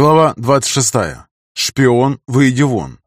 Глава 26. Шпион, выйди вон.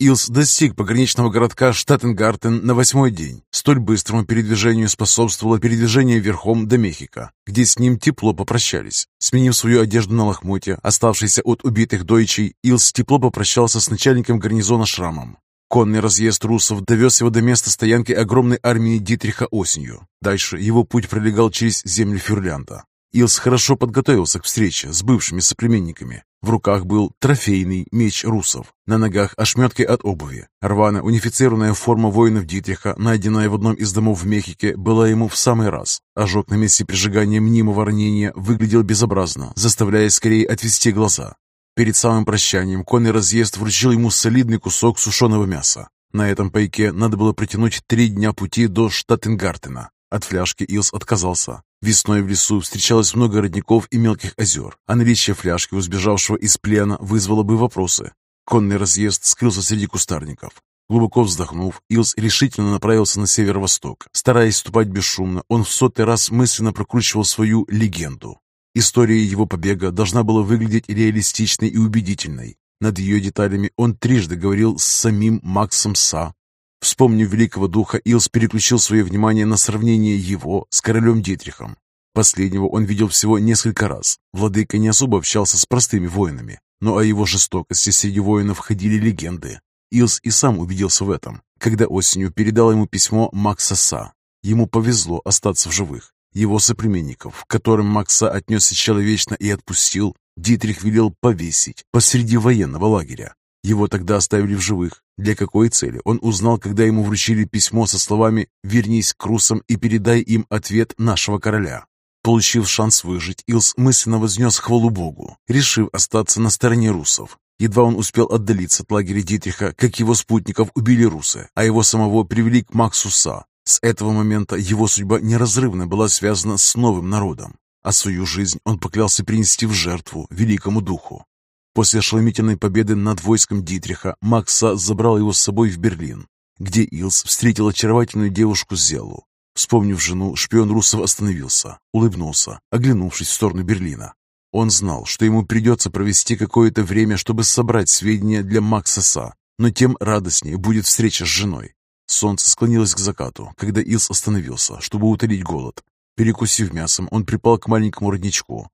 Илс достиг пограничного городка Штаттенгартен на восьмой день. Столь быстрому передвижению способствовало передвижение верхом до Мехико, где с ним тепло попрощались. Сменив свою одежду на лохмотья, оставшиеся от убитых дойчей, Илс тепло попрощался с начальником гарнизона Шрамом. Конный разъезд русов довез его до места стоянки огромной армии Дитриха осенью. Дальше его путь пролегал через земли Фюрлянда. Илс хорошо подготовился к встрече с бывшими соплеменниками. В руках был трофейный меч русов, на ногах ошметки от обуви. Рваная унифицированная форма воинов Дитриха, найденная в одном из домов в Мехике, была ему в самый раз. Ожог на месте прижигания мнимого ранения выглядел безобразно, заставляя скорее отвести глаза. Перед самым прощанием конный разъезд вручил ему солидный кусок сушеного мяса. На этом пайке надо было протянуть три дня пути до Штаттенгартена. От фляжки Илс отказался. Весной в лесу встречалось много родников и мелких озер, а наличие фляжки у сбежавшего из плена вызвало бы вопросы. Конный разъезд скрылся среди кустарников. Глубоко вздохнув, Илс решительно направился на северо-восток. Стараясь ступать бесшумно, он в сотый раз мысленно прокручивал свою легенду. История его побега должна была выглядеть реалистичной и убедительной. Над ее деталями он трижды говорил с самим Максом Са, Вспомнив великого духа, Илс переключил свое внимание на сравнение его с королем Дитрихом. Последнего он видел всего несколько раз. Владыка не особо общался с простыми воинами, но о его жестокости среди воинов ходили легенды. Илс и сам убедился в этом, когда осенью передал ему письмо Макса Са. Ему повезло остаться в живых. Его соплеменников, которым Макса отнесся человечно и отпустил, Дитрих велел повесить посреди военного лагеря. Его тогда оставили в живых. Для какой цели? Он узнал, когда ему вручили письмо со словами «Вернись к русам и передай им ответ нашего короля». Получив шанс выжить, Илс мысленно вознес хвалу Богу, решив остаться на стороне русов. Едва он успел отдалиться от лагеря Дитриха, как его спутников убили русы, а его самого привели к Максуса. С этого момента его судьба неразрывно была связана с новым народом, а свою жизнь он поклялся принести в жертву великому духу. После ошеломительной победы над войском Дитриха Макса забрал его с собой в Берлин, где Илс встретил очаровательную девушку Зелу. Вспомнив жену, шпион русов остановился, улыбнулся, оглянувшись в сторону Берлина. Он знал, что ему придется провести какое-то время, чтобы собрать сведения для Макса Са, но тем радостнее будет встреча с женой. Солнце склонилось к закату, когда Илс остановился, чтобы утолить голод. Перекусив мясом, он припал к маленькому родничку,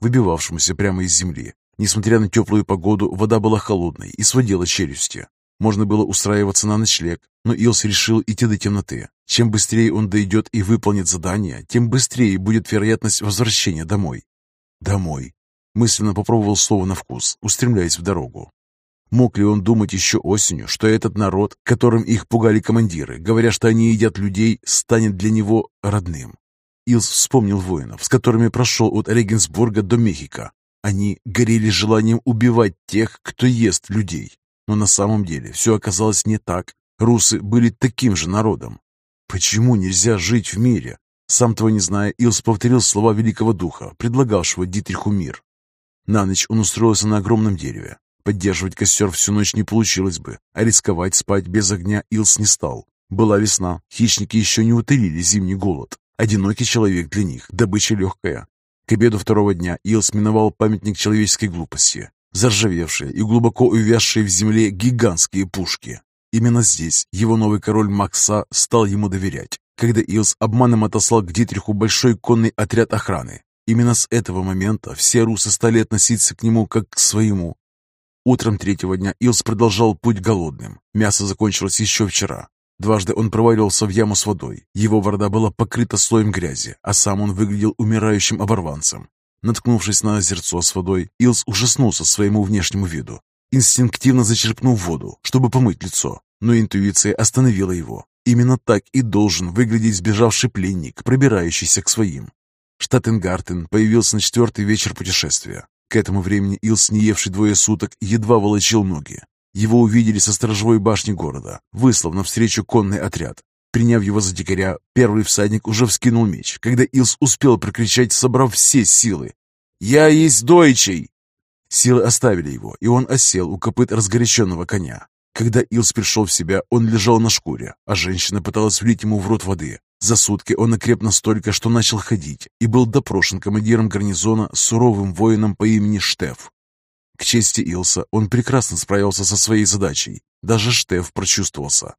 выбивавшемуся прямо из земли. Несмотря на теплую погоду, вода была холодной и сводила челюсти. Можно было устраиваться на ночлег, но Илс решил идти до темноты. Чем быстрее он дойдет и выполнит задание, тем быстрее будет вероятность возвращения домой. Домой. Мысленно попробовал слово на вкус, устремляясь в дорогу. Мог ли он думать еще осенью, что этот народ, которым их пугали командиры, говоря, что они едят людей, станет для него родным? Илс вспомнил воинов, с которыми прошел от Регенсбурга до Мехико, они горели желанием убивать тех, кто ест людей. Но на самом деле все оказалось не так. Русы были таким же народом. Почему нельзя жить в мире? Сам того не зная, Илс повторил слова великого духа, предлагавшего Дитриху мир. На ночь он устроился на огромном дереве. Поддерживать костер всю ночь не получилось бы, а рисковать спать без огня Илс не стал. Была весна, хищники еще не утолили зимний голод. Одинокий человек для них, добыча легкая. К обеду второго дня Илс миновал памятник человеческой глупости, заржавевшие и глубоко увязшие в земле гигантские пушки. Именно здесь его новый король Макса стал ему доверять, когда Илс обманом отослал к Дитриху большой конный отряд охраны. Именно с этого момента все русы стали относиться к нему как к своему. Утром третьего дня Илс продолжал путь голодным. Мясо закончилось еще вчера. Дважды он проваливался в яму с водой. Его борода была покрыта слоем грязи, а сам он выглядел умирающим оборванцем. Наткнувшись на озерцо с водой, Илс ужаснулся своему внешнему виду. Инстинктивно зачерпнул воду, чтобы помыть лицо, но интуиция остановила его. Именно так и должен выглядеть сбежавший пленник, пробирающийся к своим. Штаттенгартен появился на четвертый вечер путешествия. К этому времени Илс, не евший двое суток, едва волочил ноги. Его увидели со сторожевой башни города, выслав навстречу конный отряд. Приняв его за дикаря, первый всадник уже вскинул меч, когда Илс успел прокричать, собрав все силы. «Я есть дойчий!» Силы оставили его, и он осел у копыт разгоряченного коня. Когда Илс пришел в себя, он лежал на шкуре, а женщина пыталась влить ему в рот воды. За сутки он окреп настолько, что начал ходить, и был допрошен командиром гарнизона суровым воином по имени Штеф. К чести Илса, он прекрасно справился со своей задачей. Даже Штеф прочувствовался.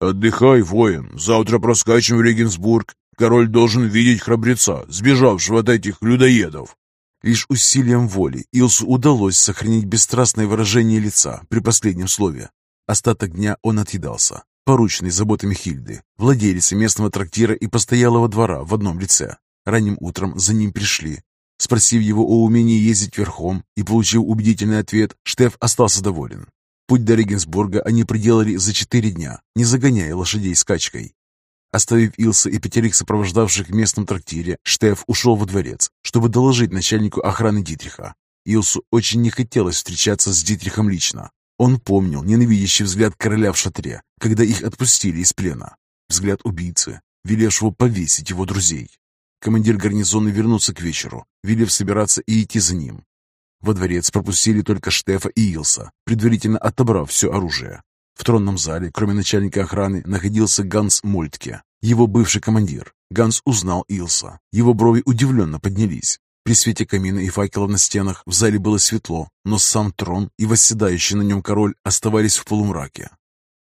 «Отдыхай, воин. Завтра проскачем в Регенсбург. Король должен видеть храбреца, сбежавшего от этих людоедов». Лишь усилием воли Илсу удалось сохранить бесстрастное выражение лица при последнем слове. Остаток дня он отъедался, порученный заботами Хильды, владелицы местного трактира и постоялого двора в одном лице. Ранним утром за ним пришли. Спросив его о умении ездить верхом и получив убедительный ответ, Штеф остался доволен. Путь до Регенсбурга они проделали за четыре дня, не загоняя лошадей скачкой. Оставив Илса и пятерых сопровождавших в местном трактире, Штеф ушел во дворец, чтобы доложить начальнику охраны Дитриха. Илсу очень не хотелось встречаться с Дитрихом лично. Он помнил ненавидящий взгляд короля в шатре, когда их отпустили из плена. Взгляд убийцы, велевшего повесить его друзей. Командир гарнизона вернулся к вечеру, велев собираться и идти за ним. Во дворец пропустили только Штефа и Илса, предварительно отобрав все оружие. В тронном зале, кроме начальника охраны, находился Ганс Мольтке, его бывший командир. Ганс узнал Илса. Его брови удивленно поднялись. При свете камина и факелов на стенах в зале было светло, но сам трон и восседающий на нем король оставались в полумраке.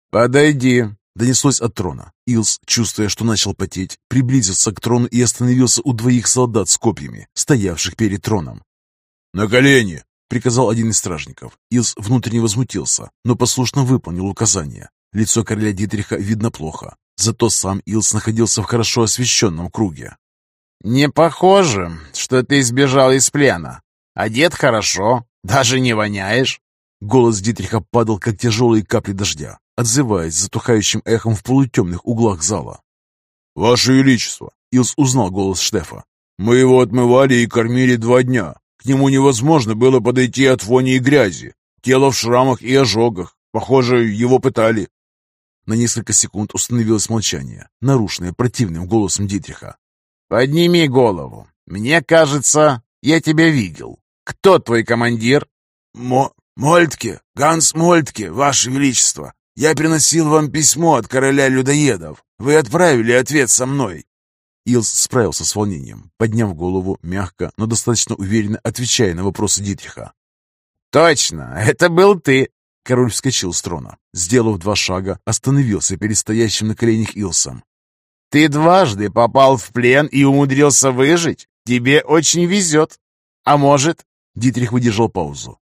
«Подойди!» — донеслось от трона. Илс, чувствуя, что начал потеть, приблизился к трону и остановился у двоих солдат с копьями, стоявших перед троном. «На колени!» приказал один из стражников. Илс внутренне возмутился, но послушно выполнил указание. Лицо короля Дитриха видно плохо, зато сам Илс находился в хорошо освещенном круге. «Не похоже, что ты сбежал из плена. Одет хорошо, даже не воняешь». Голос Дитриха падал, как тяжелые капли дождя, отзываясь затухающим эхом в полутемных углах зала. «Ваше Величество!» — Илс узнал голос Штефа. «Мы его отмывали и кормили два дня. К нему невозможно было подойти от вони и грязи. Тело в шрамах и ожогах. Похоже, его пытали. На несколько секунд установилось молчание, нарушенное противным голосом Дитриха. «Подними голову. Мне кажется, я тебя видел. Кто твой командир?» Мо «Мольтке, Ганс Мольтке, Ваше Величество. Я приносил вам письмо от короля людоедов. Вы отправили ответ со мной». Илс справился с волнением, подняв голову, мягко, но достаточно уверенно отвечая на вопросы Дитриха. «Точно, это был ты!» Король вскочил с трона. Сделав два шага, остановился перед стоящим на коленях Илсом. «Ты дважды попал в плен и умудрился выжить? Тебе очень везет. А может...» Дитрих выдержал паузу.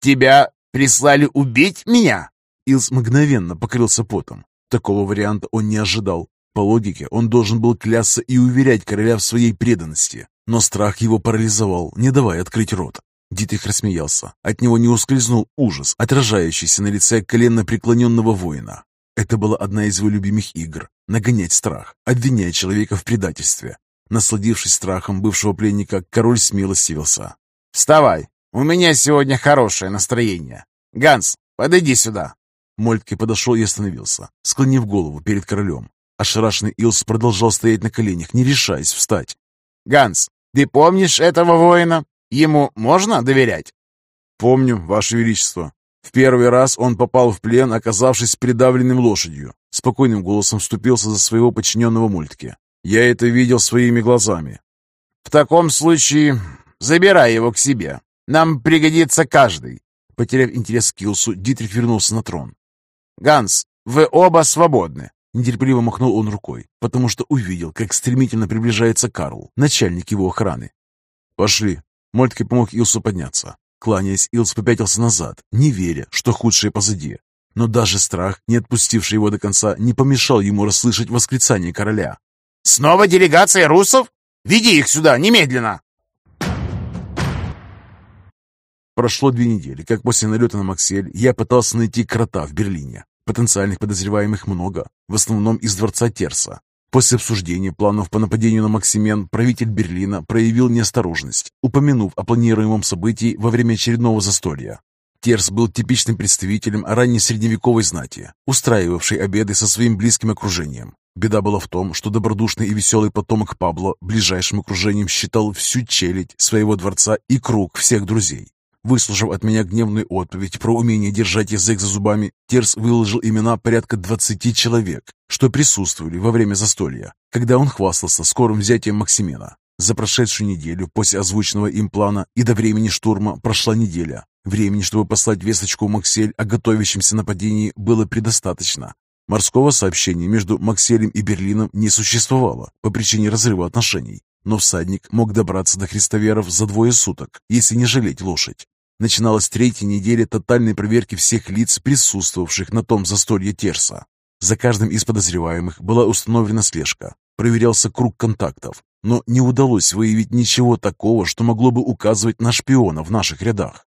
«Тебя прислали убить меня?» Илс мгновенно покрылся потом. Такого варианта он не ожидал. По логике, он должен был клясться и уверять короля в своей преданности, но страх его парализовал, не давая открыть рот. Дитрих рассмеялся. От него не ускользнул ужас, отражающийся на лице коленно преклоненного воина. Это была одна из его любимых игр — нагонять страх, обвиняя человека в предательстве. Насладившись страхом бывшего пленника, король смело сивился. «Вставай! У меня сегодня хорошее настроение. Ганс, подойди сюда!» Мольтке подошел и остановился, склонив голову перед королем. Ошарашенный Илс продолжал стоять на коленях, не решаясь встать. «Ганс, ты помнишь этого воина? Ему можно доверять?» «Помню, Ваше Величество. В первый раз он попал в плен, оказавшись придавленным лошадью. Спокойным голосом вступился за своего подчиненного мультки. Я это видел своими глазами. «В таком случае забирай его к себе. Нам пригодится каждый». Потеряв интерес к Илсу, Дитрих вернулся на трон. «Ганс, вы оба свободны. Нетерпеливо махнул он рукой, потому что увидел, как стремительно приближается Карл, начальник его охраны. «Пошли!» Мольтке помог Илсу подняться. Кланяясь, Илс попятился назад, не веря, что худшее позади. Но даже страх, не отпустивший его до конца, не помешал ему расслышать восклицание короля. «Снова делегация русов? Веди их сюда, немедленно!» Прошло две недели, как после налета на Максель я пытался найти крота в Берлине. Потенциальных подозреваемых много, в основном из дворца Терса. После обсуждения планов по нападению на Максимен правитель Берлина проявил неосторожность, упомянув о планируемом событии во время очередного застолья. Терс был типичным представителем ранней средневековой знати, устраивавшей обеды со своим близким окружением. Беда была в том, что добродушный и веселый потомок Пабло ближайшим окружением считал всю челядь своего дворца и круг всех друзей. Выслушав от меня гневную отповедь про умение держать язык за зубами, Терс выложил имена порядка двадцати человек, что присутствовали во время застолья, когда он хвастался скорым взятием Максимена. За прошедшую неделю после озвученного им плана и до времени штурма прошла неделя. Времени, чтобы послать весточку Максель о готовящемся нападении, было предостаточно. Морского сообщения между Макселем и Берлином не существовало по причине разрыва отношений, но всадник мог добраться до христоверов за двое суток, если не жалеть лошадь. Начиналась третья неделя тотальной проверки всех лиц, присутствовавших на том застолье Терса. За каждым из подозреваемых была установлена слежка, проверялся круг контактов, но не удалось выявить ничего такого, что могло бы указывать на шпиона в наших рядах.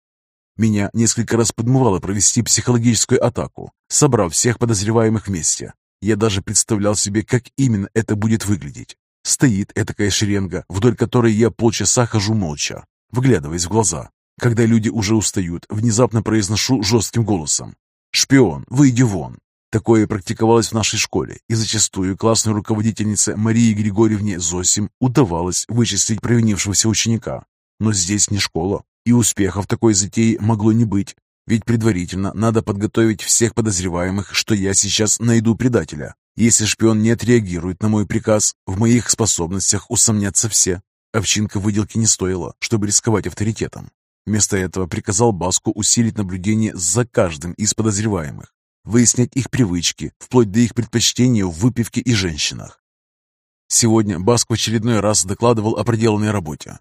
Меня несколько раз подмывало провести психологическую атаку, собрав всех подозреваемых вместе. Я даже представлял себе, как именно это будет выглядеть. Стоит этакая шеренга, вдоль которой я полчаса хожу молча, вглядываясь в глаза. Когда люди уже устают, внезапно произношу жестким голосом. «Шпион, выйди вон!» Такое практиковалось в нашей школе, и зачастую классной руководительнице Марии Григорьевне Зосим удавалось вычислить провинившегося ученика. Но здесь не школа, и успехов такой затеи могло не быть, ведь предварительно надо подготовить всех подозреваемых, что я сейчас найду предателя. Если шпион не отреагирует на мой приказ, в моих способностях усомнятся все. Овчинка выделки не стоило, чтобы рисковать авторитетом. Вместо этого приказал Баску усилить наблюдение за каждым из подозреваемых, выяснять их привычки, вплоть до их предпочтения в выпивке и женщинах. Сегодня Баск в очередной раз докладывал о проделанной работе.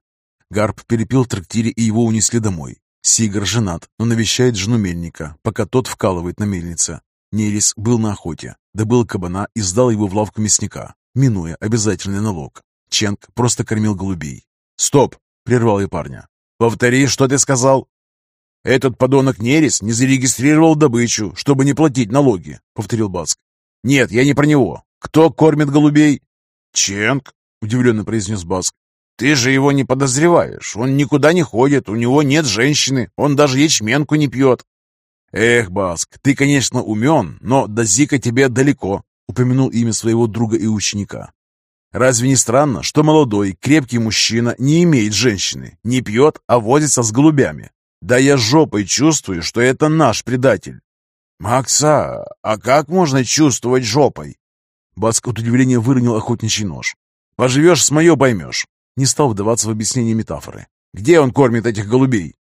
Гарп перепил в трактире, и его унесли домой. Сигар женат, но навещает жену мельника, пока тот вкалывает на мельнице. Нерис был на охоте, добыл кабана и сдал его в лавку мясника, минуя обязательный налог. Ченк просто кормил голубей. «Стоп!» — прервал я парня. «Повтори, что ты сказал?» «Этот подонок Нерис не зарегистрировал добычу, чтобы не платить налоги», — повторил Баск. «Нет, я не про него. Кто кормит голубей?» «Ченк», — удивленно произнес Баск. Ты же его не подозреваешь. Он никуда не ходит, у него нет женщины, он даже ячменку не пьет. Эх, Баск, ты, конечно, умен, но до Зика тебе далеко, упомянул имя своего друга и ученика. Разве не странно, что молодой, крепкий мужчина не имеет женщины, не пьет, а возится с голубями? Да я жопой чувствую, что это наш предатель. Макса, а как можно чувствовать жопой? Баск от удивления выронил охотничий нож. Поживешь с мое поймешь. Не стал вдаваться в объяснение метафоры. «Где он кормит этих голубей?»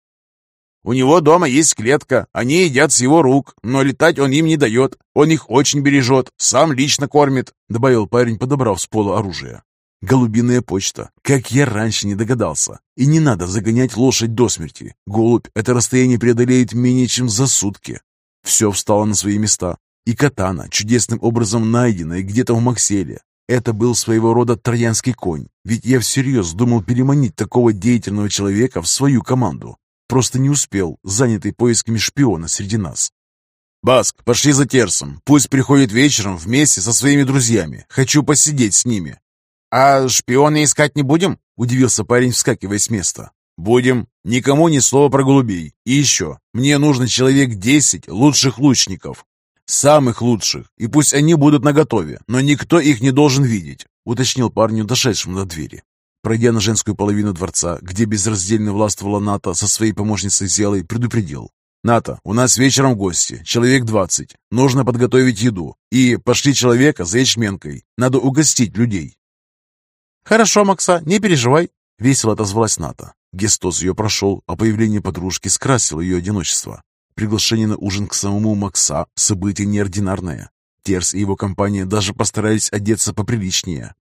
«У него дома есть клетка, они едят с его рук, но летать он им не дает. Он их очень бережет, сам лично кормит», — добавил парень, подобрав с пола оружие. «Голубиная почта. Как я раньше не догадался. И не надо загонять лошадь до смерти. Голубь это расстояние преодолеет менее чем за сутки». Все встало на свои места. И катана, чудесным образом найденная где-то в Макселе, это был своего рода троянский конь, ведь я всерьез думал переманить такого деятельного человека в свою команду. Просто не успел, занятый поисками шпиона среди нас. «Баск, пошли за Терсом. Пусть приходит вечером вместе со своими друзьями. Хочу посидеть с ними». «А шпиона искать не будем?» – удивился парень, вскакивая с места. «Будем. Никому ни слова про голубей. И еще, мне нужно человек десять лучших лучников. «Самых лучших, и пусть они будут наготове, но никто их не должен видеть», уточнил парню, дошедшему до двери. Пройдя на женскую половину дворца, где безраздельно властвовала Ната со своей помощницей Зелой, предупредил. «Ната, у нас вечером гости, человек двадцать. Нужно подготовить еду. И пошли человека за ячменкой. Надо угостить людей». «Хорошо, Макса, не переживай», — весело отозвалась Ната. Гестоз ее прошел, а появление подружки скрасило ее одиночество. Приглашение на ужин к самому Макса – событие неординарное. Терс и его компания даже постарались одеться поприличнее.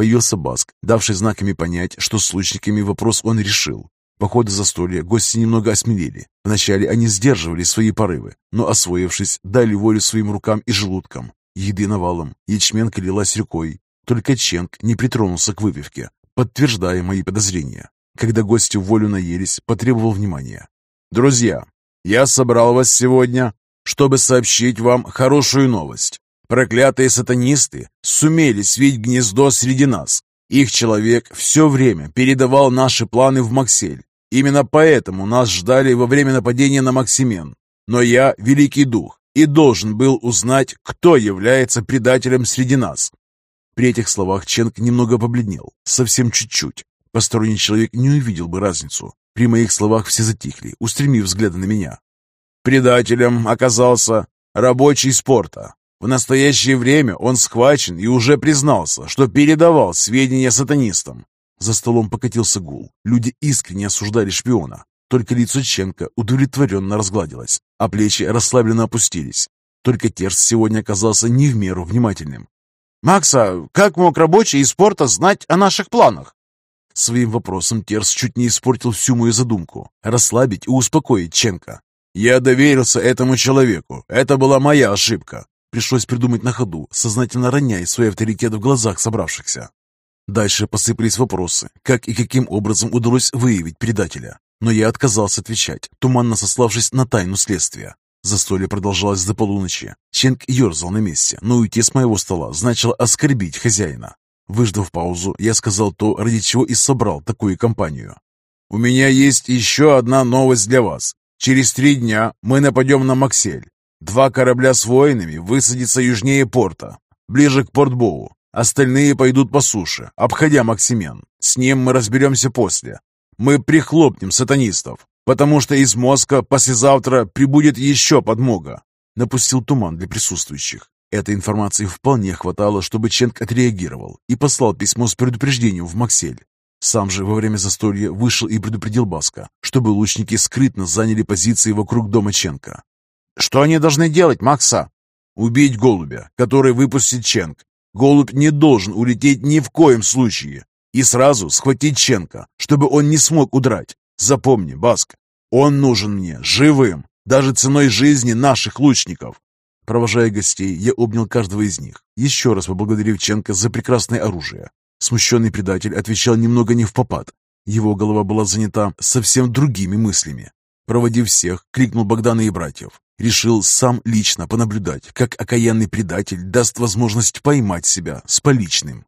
Появился Баск, давший знаками понять, что с лучниками вопрос он решил. По ходу застолья гости немного осмелели. Вначале они сдерживали свои порывы, но, освоившись, дали волю своим рукам и желудкам. Еды навалом, ячменка лилась рекой. Только Ченг не притронулся к выпивке, подтверждая мои подозрения. Когда гости волю наелись, потребовал внимания. «Друзья, я собрал вас сегодня, чтобы сообщить вам хорошую новость. Проклятые сатанисты сумели свить гнездо среди нас. Их человек все время передавал наши планы в Максель. Именно поэтому нас ждали во время нападения на Максимен. Но я великий дух и должен был узнать, кто является предателем среди нас. При этих словах Ченк немного побледнел, совсем чуть-чуть. Посторонний человек не увидел бы разницу. При моих словах все затихли, устремив взгляды на меня. Предателем оказался рабочий спорта. В настоящее время он схвачен и уже признался, что передавал сведения сатанистам. За столом покатился гул. Люди искренне осуждали шпиона. Только лицо Ченка удовлетворенно разгладилось, а плечи расслабленно опустились. Только Терс сегодня оказался не в меру внимательным. «Макса, как мог рабочий из порта знать о наших планах?» Своим вопросом Терс чуть не испортил всю мою задумку – расслабить и успокоить Ченка. «Я доверился этому человеку. Это была моя ошибка». Пришлось придумать на ходу, сознательно роняя свой авторитет в глазах собравшихся. Дальше посыпались вопросы, как и каким образом удалось выявить предателя. Но я отказался отвечать, туманно сославшись на тайну следствия. Застолье продолжалось до полуночи. Ченк ерзал на месте, но уйти с моего стола значило оскорбить хозяина. Выждав паузу, я сказал то, ради чего и собрал такую компанию. «У меня есть еще одна новость для вас. Через три дня мы нападем на Максель. Два корабля с воинами высадятся южнее порта, ближе к Портбоу. Остальные пойдут по суше, обходя Максимен. С ним мы разберемся после. Мы прихлопнем сатанистов, потому что из мозга послезавтра прибудет еще подмога. Напустил туман для присутствующих. Этой информации вполне хватало, чтобы Ченк отреагировал и послал письмо с предупреждением в Максель. Сам же во время застолья вышел и предупредил Баска, чтобы лучники скрытно заняли позиции вокруг дома Ченка. «Что они должны делать, Макса?» «Убить голубя, который выпустит Ченк. Голубь не должен улететь ни в коем случае. И сразу схватить Ченка, чтобы он не смог удрать. Запомни, Баск, он нужен мне живым, даже ценой жизни наших лучников. Провожая гостей, я обнял каждого из них, еще раз поблагодарив Ченка за прекрасное оружие. Смущенный предатель отвечал немного не в попад. Его голова была занята совсем другими мыслями. Проводив всех, крикнул Богдана и братьев. Решил сам лично понаблюдать, как окаянный предатель даст возможность поймать себя с поличным.